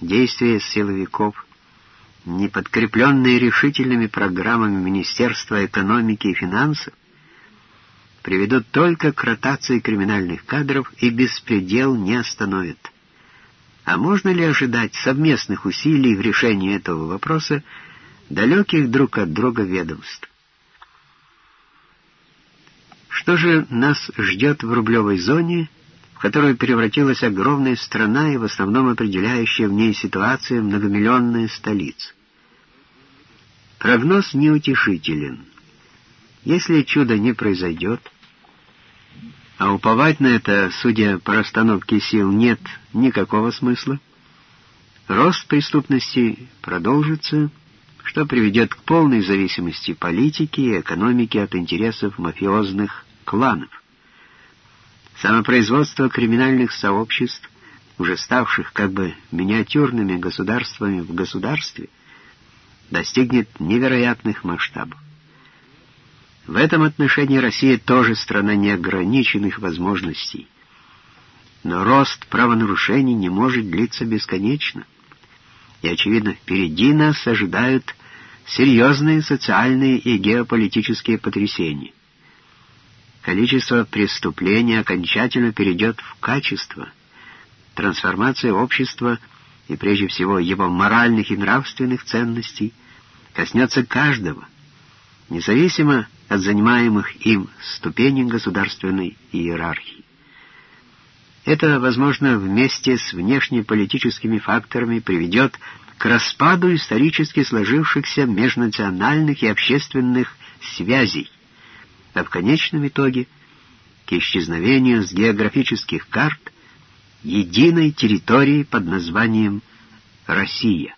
действия силовиков, не подкрепленные решительными программами Министерства экономики и финансов, приведут только к ротации криминальных кадров и беспредел не остановят. А можно ли ожидать совместных усилий в решении этого вопроса далеких друг от друга ведомств? Что же нас ждет в рублевой зоне, в которую превратилась огромная страна и в основном определяющая в ней ситуацию многомиллионная столица? Прогноз неутешителен. Если чудо не произойдет, а уповать на это, судя по расстановке сил, нет никакого смысла, рост преступности продолжится, что приведет к полной зависимости политики и экономики от интересов мафиозных кланов. Самопроизводство криминальных сообществ, уже ставших как бы миниатюрными государствами в государстве, достигнет невероятных масштабов. В этом отношении Россия тоже страна неограниченных возможностей. Но рост правонарушений не может длиться бесконечно. И, очевидно, впереди нас ожидают серьезные социальные и геополитические потрясения. Количество преступлений окончательно перейдет в качество. Трансформация общества и прежде всего его моральных и нравственных ценностей коснется каждого, независимо от занимаемых им ступеней государственной иерархии. Это, возможно, вместе с внешнеполитическими факторами приведет к распаду исторически сложившихся межнациональных и общественных связей, а в конечном итоге к исчезновению с географических карт единой территории под названием Россия.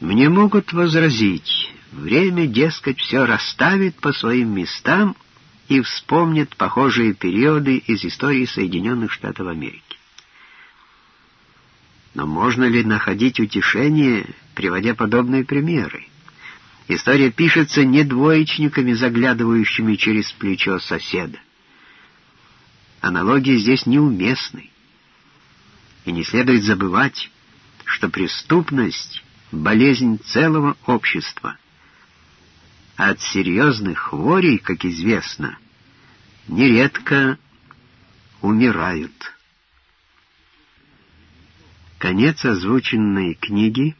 Мне могут возразить, Время, дескать, все расставит по своим местам и вспомнит похожие периоды из истории Соединенных Штатов Америки. Но можно ли находить утешение, приводя подобные примеры? История пишется не двоечниками, заглядывающими через плечо соседа. Аналогии здесь неуместны. И не следует забывать, что преступность — болезнь целого общества — от серьезных хворей, как известно, нередко умирают. Конец озвученной книги